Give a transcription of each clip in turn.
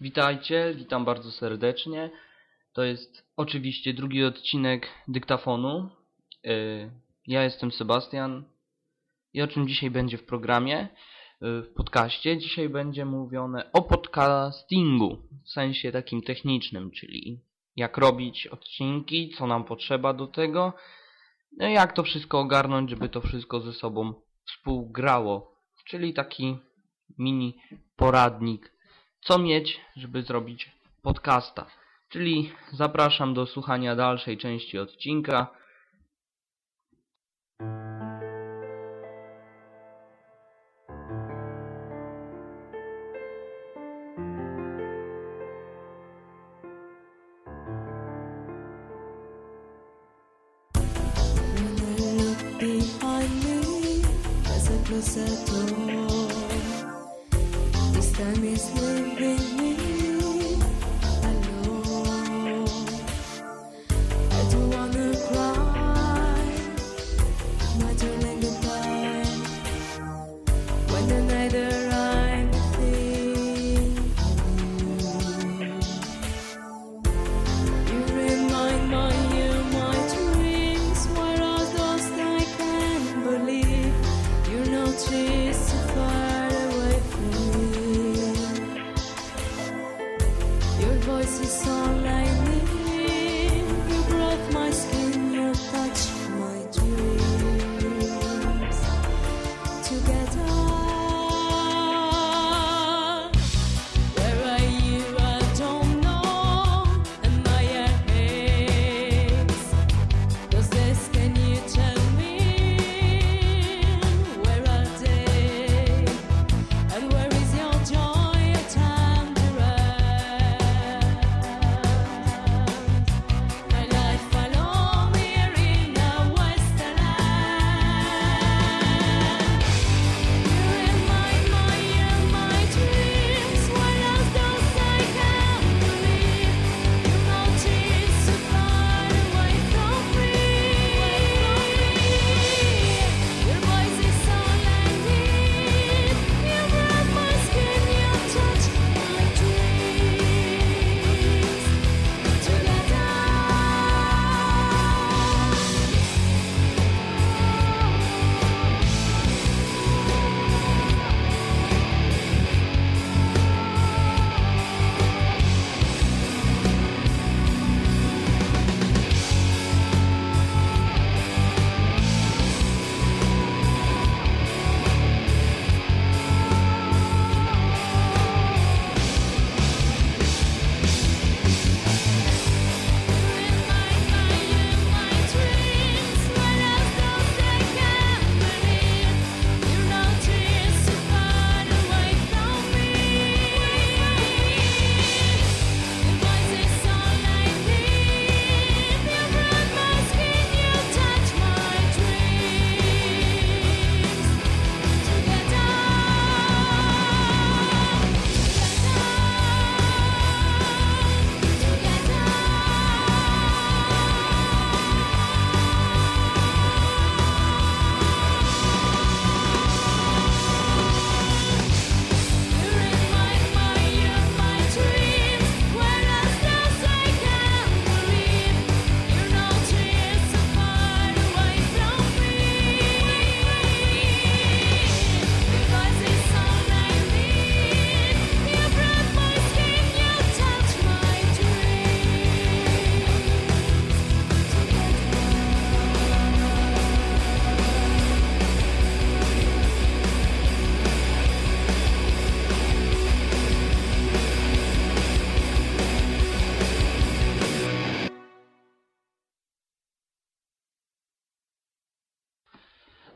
Witajcie, witam bardzo serdecznie. To jest oczywiście drugi odcinek dyktafonu. Yy, Ja jestem Sebastian. I o czym dzisiaj będzie w programie, yy, w podcaście? Dzisiaj będzie mówione o podcastingu w sensie takim technicznym, czyli jak robić odcinki, co nam potrzeba do tego, no jak to wszystko ogarnąć, żeby to wszystko ze sobą współgrało. Czyli taki mini poradnik co mieć, żeby zrobić podcasta. Czyli zapraszam do słuchania dalszej części odcinka.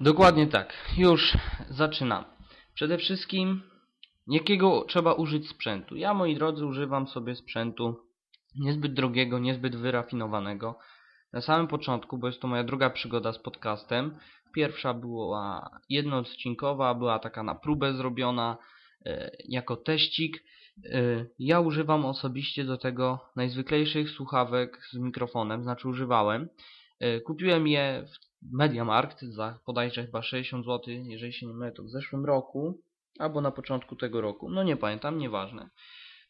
Dokładnie tak. Już zaczynam. Przede wszystkim, jakiego trzeba użyć sprzętu? Ja, moi drodzy, używam sobie sprzętu niezbyt drogiego, niezbyt wyrafinowanego. Na samym początku, bo jest to moja druga przygoda z podcastem. Pierwsza była jednoodcinkowa, była taka na próbę zrobiona e, jako teścik. E, ja używam osobiście do tego najzwyklejszych słuchawek z mikrofonem, znaczy używałem. E, Kupiłem je w Mediamarkt za bodajże chyba 60 zł, jeżeli się nie mylę, to w zeszłym roku, albo na początku tego roku. No nie pamiętam, nieważne.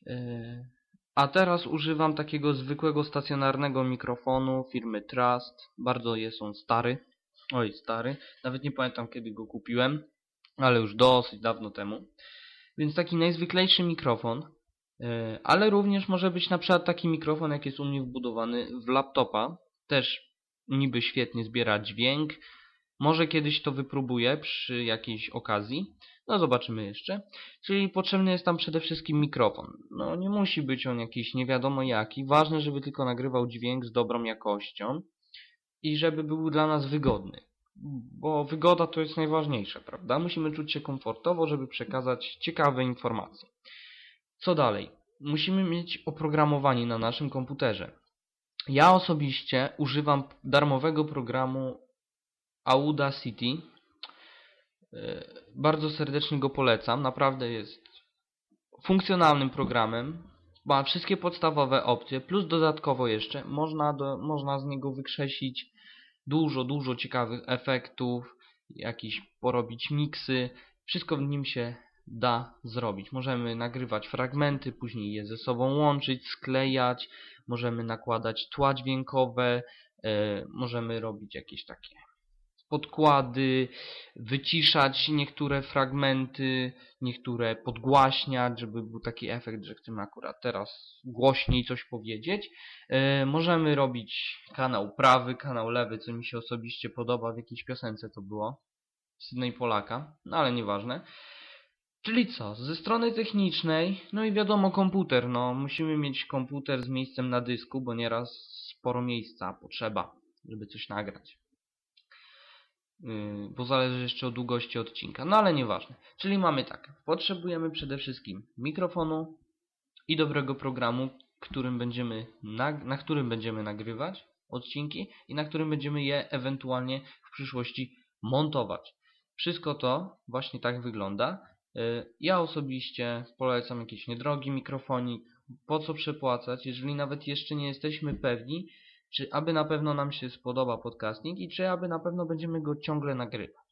Yy, A teraz używam takiego zwykłego stacjonarnego mikrofonu firmy Trust. Bardzo jest on stary. Oj, stary. Nawet nie pamiętam kiedy go kupiłem, ale już dosyć dawno temu. Więc taki najzwyklejszy mikrofon. Yy, Ale również może być na przykład taki mikrofon, jak jest u mnie wbudowany w laptopa. Też niby świetnie zbiera dźwięk. Może kiedyś to wypróbuję przy jakiejś okazji. No zobaczymy jeszcze. Czyli potrzebny jest tam przede wszystkim mikrofon. No nie musi być on jakiś nie wiadomo jaki. Ważne, żeby tylko nagrywał dźwięk z dobrą jakością i żeby był dla nas wygodny. Bo wygoda to jest najważniejsze, prawda? Musimy czuć się komfortowo, żeby przekazać ciekawe informacje. Co dalej? Musimy mieć oprogramowanie na naszym komputerze. Ja osobiście używam darmowego programu Audacity. Yy, Bardzo serdecznie go polecam. Naprawdę jest funkcjonalnym programem. Ma wszystkie podstawowe opcje, plus dodatkowo jeszcze można, do, można z niego wykrzesić dużo, dużo ciekawych efektów, jakiś porobić miksy. Wszystko w nim się da zrobić. Możemy nagrywać fragmenty, później je ze sobą łączyć, sklejać, możemy nakładać tła dźwiękowe, e, możemy robić jakieś takie podkłady, wyciszać niektóre fragmenty, niektóre podgłaśniać, żeby był taki efekt, że chcemy akurat teraz głośniej coś powiedzieć. E, możemy robić kanał prawy, kanał lewy, co mi się osobiście podoba, w jakiejś piosence to było. Sydney Polaka, no ale nieważne. Czyli co? Ze strony technicznej, no i wiadomo komputer, no musimy mieć komputer z miejscem na dysku, bo nieraz sporo miejsca potrzeba, żeby coś nagrać. Yy, bo zależy jeszcze od długości odcinka, no ale nieważne. Czyli mamy tak, potrzebujemy przede wszystkim mikrofonu i dobrego programu, którym będziemy na którym będziemy nagrywać odcinki i na którym będziemy je ewentualnie w przyszłości montować. Wszystko to właśnie tak wygląda. Yy, Ja osobiście polecam jakiś niedrogi mikrofonik. Po co przepłacać, jeżeli nawet jeszcze nie jesteśmy pewni, czy aby na pewno nam się spodoba podcasting i czy aby na pewno będziemy go ciągle nagrywać.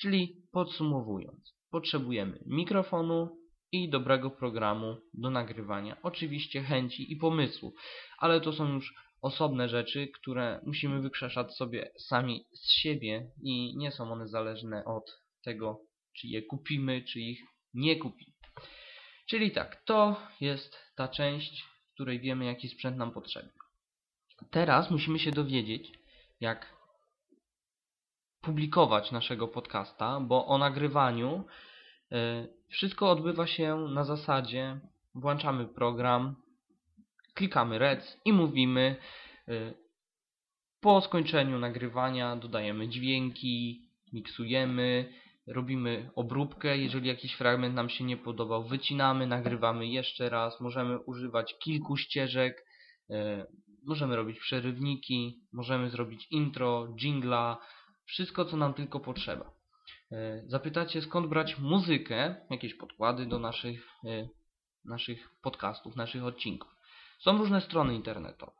Czyli podsumowując, potrzebujemy mikrofonu i dobrego programu do nagrywania. Oczywiście chęci i pomysłu, ale to są już osobne rzeczy, które musimy wykrzeszać sobie sami z siebie i nie są one zależne od tego, czy je kupimy, czy ich nie kupimy. Czyli tak, to jest ta część, w której wiemy, jaki sprzęt nam potrzebny. Teraz musimy się dowiedzieć, jak publikować naszego podcasta, bo o nagrywaniu y, wszystko odbywa się na zasadzie włączamy program, klikamy rec i mówimy y, po skończeniu nagrywania dodajemy dźwięki, miksujemy, robimy obróbkę, jeżeli jakiś fragment nam się nie podobał, wycinamy, nagrywamy jeszcze raz, możemy używać kilku ścieżek, e, możemy robić przerywniki, możemy zrobić intro, jingla, wszystko co nam tylko potrzeba. E, Zapytacie skąd brać muzykę, jakieś podkłady do naszych, e, naszych podcastów, naszych odcinków. Są różne strony internetowe.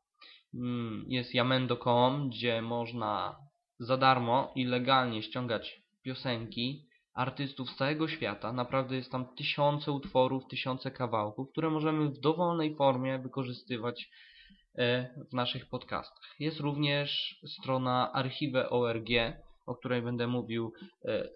Mm, Jest yamendo.com, gdzie można za darmo i legalnie ściągać piosenki artystów z całego świata. Naprawdę jest tam tysiące utworów, tysiące kawałków, które możemy w dowolnej formie wykorzystywać e, w naszych podcastach. Jest również strona archive.org, o której będę mówił e,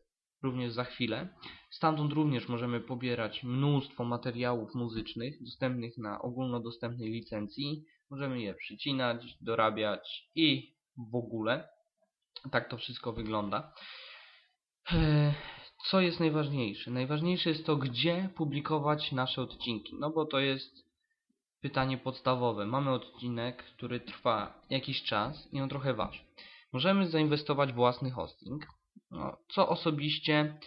również za chwilę. Stamtąd również możemy pobierać mnóstwo materiałów muzycznych dostępnych na ogólnodostępnej licencji. Możemy je przycinać, dorabiać i w ogóle. Tak to wszystko wygląda. Eee, Co jest najważniejsze? Najważniejsze jest to, gdzie publikować nasze odcinki. No bo to jest pytanie podstawowe. Mamy odcinek, który trwa jakiś czas i on trochę waży. Możemy zainwestować w własny hosting, no, co osobiście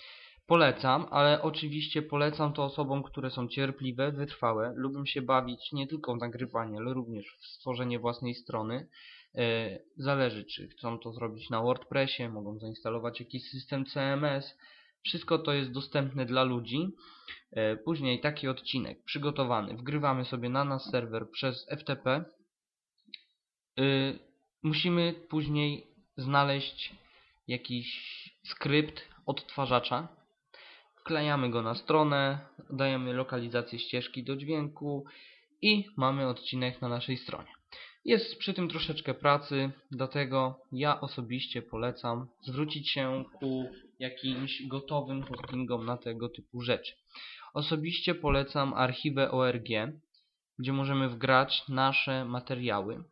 polecam, ale oczywiście polecam to osobom, które są cierpliwe, wytrwałe, lubią się bawić nie tylko w nagrywanie, ale również w stworzenie własnej strony. E, Zależy, czy chcą to zrobić na WordPressie, mogą zainstalować jakiś system CMS. Wszystko to jest dostępne dla ludzi. E, Później taki odcinek przygotowany wgrywamy sobie na nasz serwer przez FTP. Y, Musimy później znaleźć jakiś skrypt odtwarzacza, wklejamy go na stronę, dajemy lokalizację ścieżki do dźwięku i mamy odcinek na naszej stronie. Jest przy tym troszeczkę pracy, dlatego ja osobiście polecam zwrócić się ku jakimś gotowym hostingom na tego typu rzeczy. Osobiście polecam archiwę ORG, gdzie możemy wgrać nasze materiały.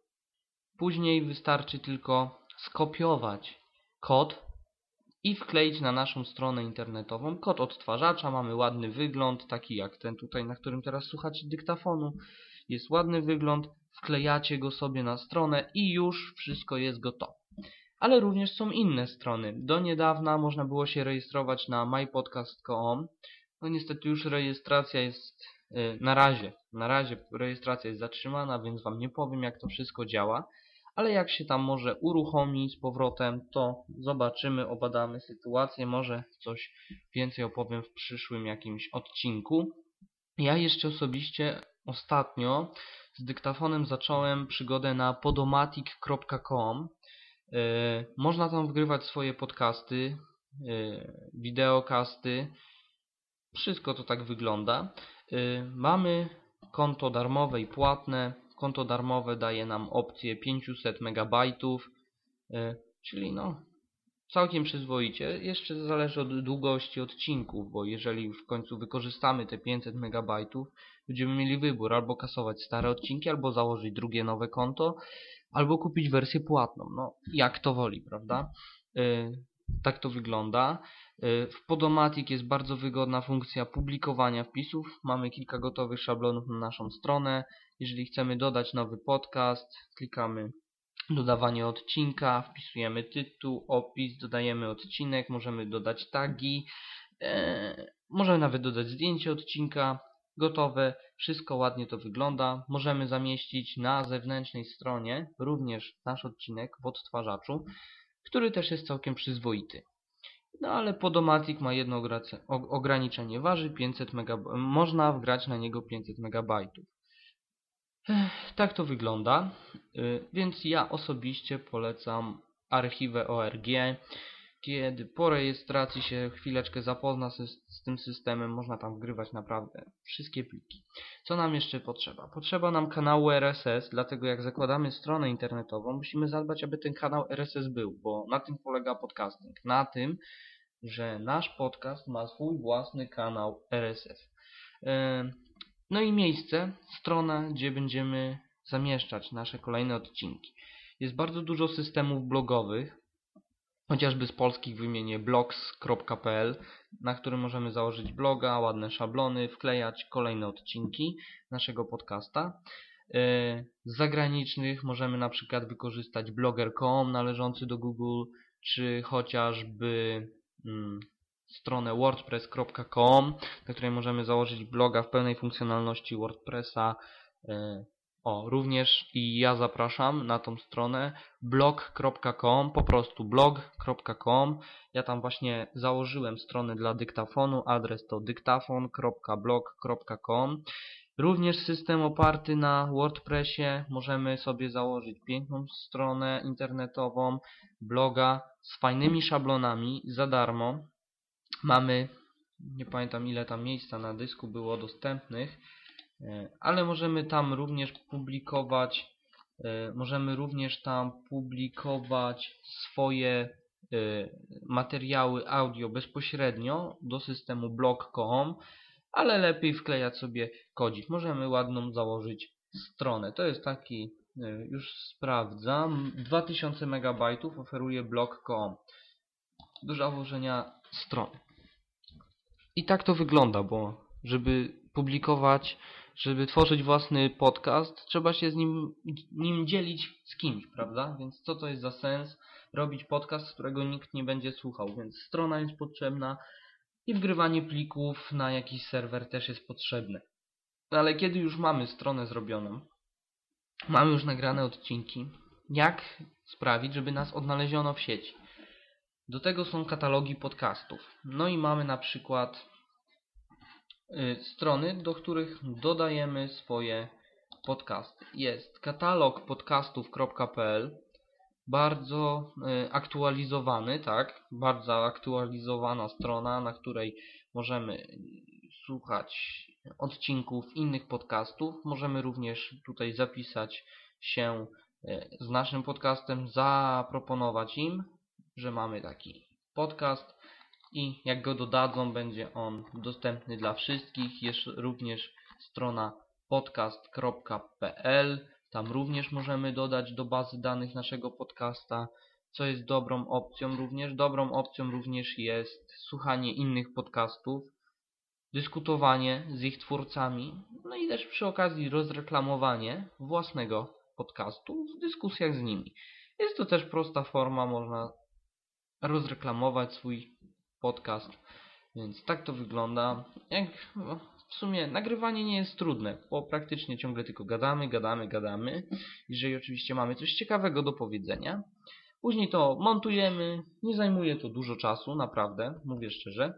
Później wystarczy tylko skopiować kod i wkleić na naszą stronę internetową. Kod odtwarzacza, mamy ładny wygląd, taki jak ten tutaj, na którym teraz słuchacie dyktafonu. Jest ładny wygląd, wklejacie go sobie na stronę i już wszystko jest gotowe. Ale również są inne strony. Do niedawna można było się rejestrować na mypodcast.com. No niestety już rejestracja jest y, na razie, na razie rejestracja jest zatrzymana, więc Wam nie powiem jak to wszystko działa. Ale jak się tam może uruchomi z powrotem, to zobaczymy, obadamy sytuację, może coś więcej opowiem w przyszłym jakimś odcinku. Ja jeszcze osobiście ostatnio z dyktafonem zacząłem przygodę na podomatic.com. Yy, można tam wgrywać swoje podcasty, yy, wideokasty. Wszystko to tak wygląda. Yy, mamy konto darmowe i płatne. Konto darmowe daje nam opcję 500 MB, czyli no całkiem przyzwoicie. Jeszcze zależy od długości odcinków, bo jeżeli już w końcu wykorzystamy te 500 MB, będziemy mieli wybór albo kasować stare odcinki, albo założyć drugie nowe konto, albo kupić wersję płatną. No, jak to woli, prawda? Yy, tak to wygląda. Yy, w Podomatic jest bardzo wygodna funkcja publikowania wpisów. Mamy kilka gotowych szablonów na naszą stronę. Jeżeli chcemy dodać nowy podcast, klikamy dodawanie odcinka, wpisujemy tytuł, opis, dodajemy odcinek, możemy dodać tagi, e, możemy nawet dodać zdjęcie odcinka, gotowe, wszystko ładnie to wygląda. Możemy zamieścić na zewnętrznej stronie również nasz odcinek w odtwarzaczu, który też jest całkiem przyzwoity. No ale Podomatic ma jedno ograniczenie, waży 500 MB, można wgrać na niego 500 MB. Tak to wygląda, Y, więc ja osobiście polecam archiwę ORG. Kiedy po rejestracji się chwileczkę zapozna z tym systemem, można tam wgrywać naprawdę wszystkie pliki. Co nam jeszcze potrzeba? Potrzeba nam kanału RSS, dlatego jak zakładamy stronę internetową, musimy zadbać, aby ten kanał RSS był, bo na tym polega podcasting. Na tym, że nasz podcast ma swój własny kanał RSS. No i miejsce, strona, gdzie będziemy zamieszczać nasze kolejne odcinki. Jest bardzo dużo systemów blogowych, chociażby z polskich wymienię blogs.pl, na którym możemy założyć bloga, ładne szablony, wklejać kolejne odcinki naszego podcasta. Yy, Z zagranicznych możemy na przykład wykorzystać blogger.com należący do Google, czy chociażby mm, stronę wordpress.com, na której możemy założyć bloga w pełnej funkcjonalności WordPressa. Yy, O, również i ja zapraszam na tą stronę blog.com, po prostu blog.com. Ja tam właśnie założyłem stronę dla dyktafonu, adres to dyktafon.blog.com. Również system oparty na WordPressie. Możemy sobie założyć piękną stronę internetową, bloga z fajnymi szablonami za darmo. Mamy, nie pamiętam ile tam miejsca na dysku było dostępnych, e, ale możemy tam również publikować, e, możemy również tam publikować swoje e, materiały audio bezpośrednio do systemu blog.com, ale lepiej wklejać sobie kodzik. Możemy ładną założyć stronę. To jest taki, już sprawdzam, 2000 MB oferuje blog.com do założenia strony. I tak to wygląda, bo żeby publikować, żeby tworzyć własny podcast, trzeba się z nim, nim dzielić z kimś, prawda? Więc co to jest za sens robić podcast, którego nikt nie będzie słuchał? Więc strona jest potrzebna i wgrywanie plików na jakiś serwer też jest potrzebne. Ale kiedy już mamy stronę zrobioną, mamy już nagrane odcinki, jak sprawić, żeby nas odnaleziono w sieci? Do tego są katalogi podcastów. No i mamy na przykład strony, do których dodajemy swoje podcasty. Jest katalog podcastów.pl bardzo y, aktualizowany, tak? Bardzo aktualizowana strona, na której możemy słuchać odcinków innych podcastów. Możemy również tutaj zapisać się e, z naszym podcastem, zaproponować im, że mamy taki podcast i jak go dodadzą, będzie on dostępny dla wszystkich. Jest również strona podcast.pl. Tam również możemy dodać do bazy danych naszego podcasta, co jest dobrą opcją również. Dobrą opcją również jest słuchanie innych podcastów, dyskutowanie z ich twórcami, no i też przy okazji rozreklamowanie własnego podcastu w dyskusjach z nimi. Jest to też prosta forma, można rozreklamować swój podcast, więc tak to wygląda. Jak no, w sumie nagrywanie nie jest trudne, bo praktycznie ciągle tylko gadamy, gadamy, gadamy. Jeżeli oczywiście mamy coś ciekawego do powiedzenia. Później to montujemy, nie zajmuje to dużo czasu, naprawdę, mówię szczerze.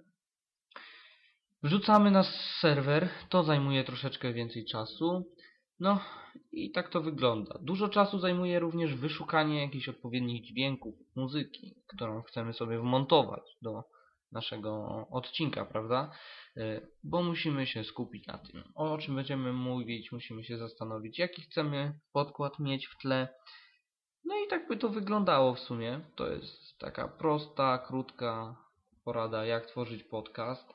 Wrzucamy na serwer, to zajmuje troszeczkę więcej czasu. No i tak to wygląda. Dużo czasu zajmuje również wyszukanie jakichś odpowiednich dźwięków, muzyki, którą chcemy sobie wmontować do naszego odcinka, prawda? Y, Bo musimy się skupić na tym, o czym będziemy mówić, musimy się zastanowić, jaki chcemy podkład mieć w tle. No i tak by to wyglądało w sumie. To jest taka prosta, krótka porada, jak tworzyć podcast.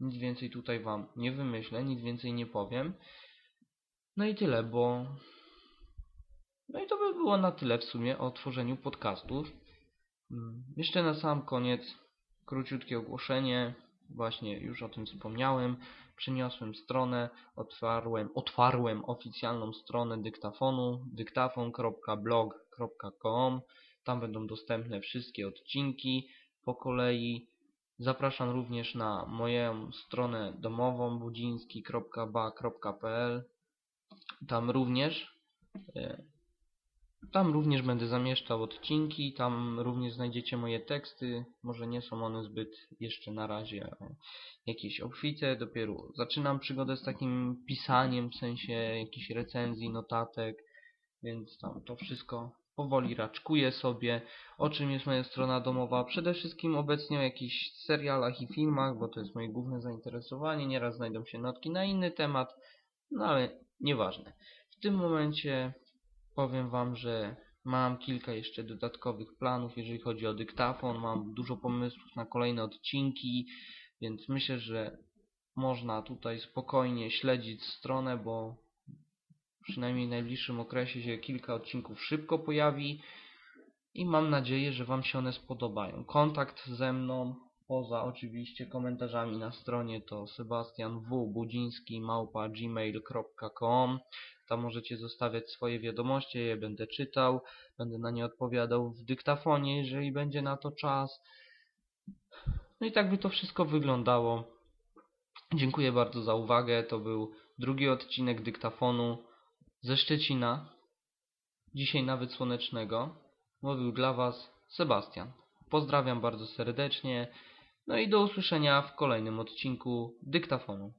Nic więcej tutaj Wam nie wymyślę, nic więcej nie powiem. No i tyle, bo. No i to by było na tyle w sumie o tworzeniu podcastów. Mm, Jeszcze na sam koniec króciutkie ogłoszenie. Właśnie już o tym wspomniałem. Przyniosłem stronę, otwarłem, otwarłem oficjalną stronę dyktafonu dyktafon.blog.com. Tam będą dostępne wszystkie odcinki po kolei. Zapraszam również na moją stronę domową budziński.ba.pl Tam również e, tam również będę zamieszczał odcinki, tam również znajdziecie moje teksty. Może nie są one zbyt jeszcze na razie jakieś obfite, dopiero zaczynam przygodę z takim pisaniem, w sensie jakichś recenzji, notatek, więc tam to wszystko powoli raczkuję sobie. O czym jest moja strona domowa? Przede wszystkim obecnie o jakichś serialach i filmach, bo to jest moje główne zainteresowanie. Nieraz znajdą się notki na inny temat, no ale nieważne. W tym momencie powiem Wam, że mam kilka jeszcze dodatkowych planów, jeżeli chodzi o dyktafon. Mam dużo pomysłów na kolejne odcinki, więc myślę, że można tutaj spokojnie śledzić stronę, bo przynajmniej w najbliższym okresie się kilka odcinków szybko pojawi i mam nadzieję, że Wam się one spodobają. Kontakt ze mną, poza oczywiście komentarzami na stronie to sebastianwbudziński.gmail.com Tam możecie zostawiać swoje wiadomości, je będę czytał, będę na nie odpowiadał w dyktafonie, jeżeli będzie na to czas. No i tak by to wszystko wyglądało. Dziękuję bardzo za uwagę. To był drugi odcinek dyktafonu ze Szczecina. Dzisiaj nawet słonecznego. Mówił dla Was Sebastian. Pozdrawiam bardzo serdecznie. No i do usłyszenia w kolejnym odcinku dyktafonu.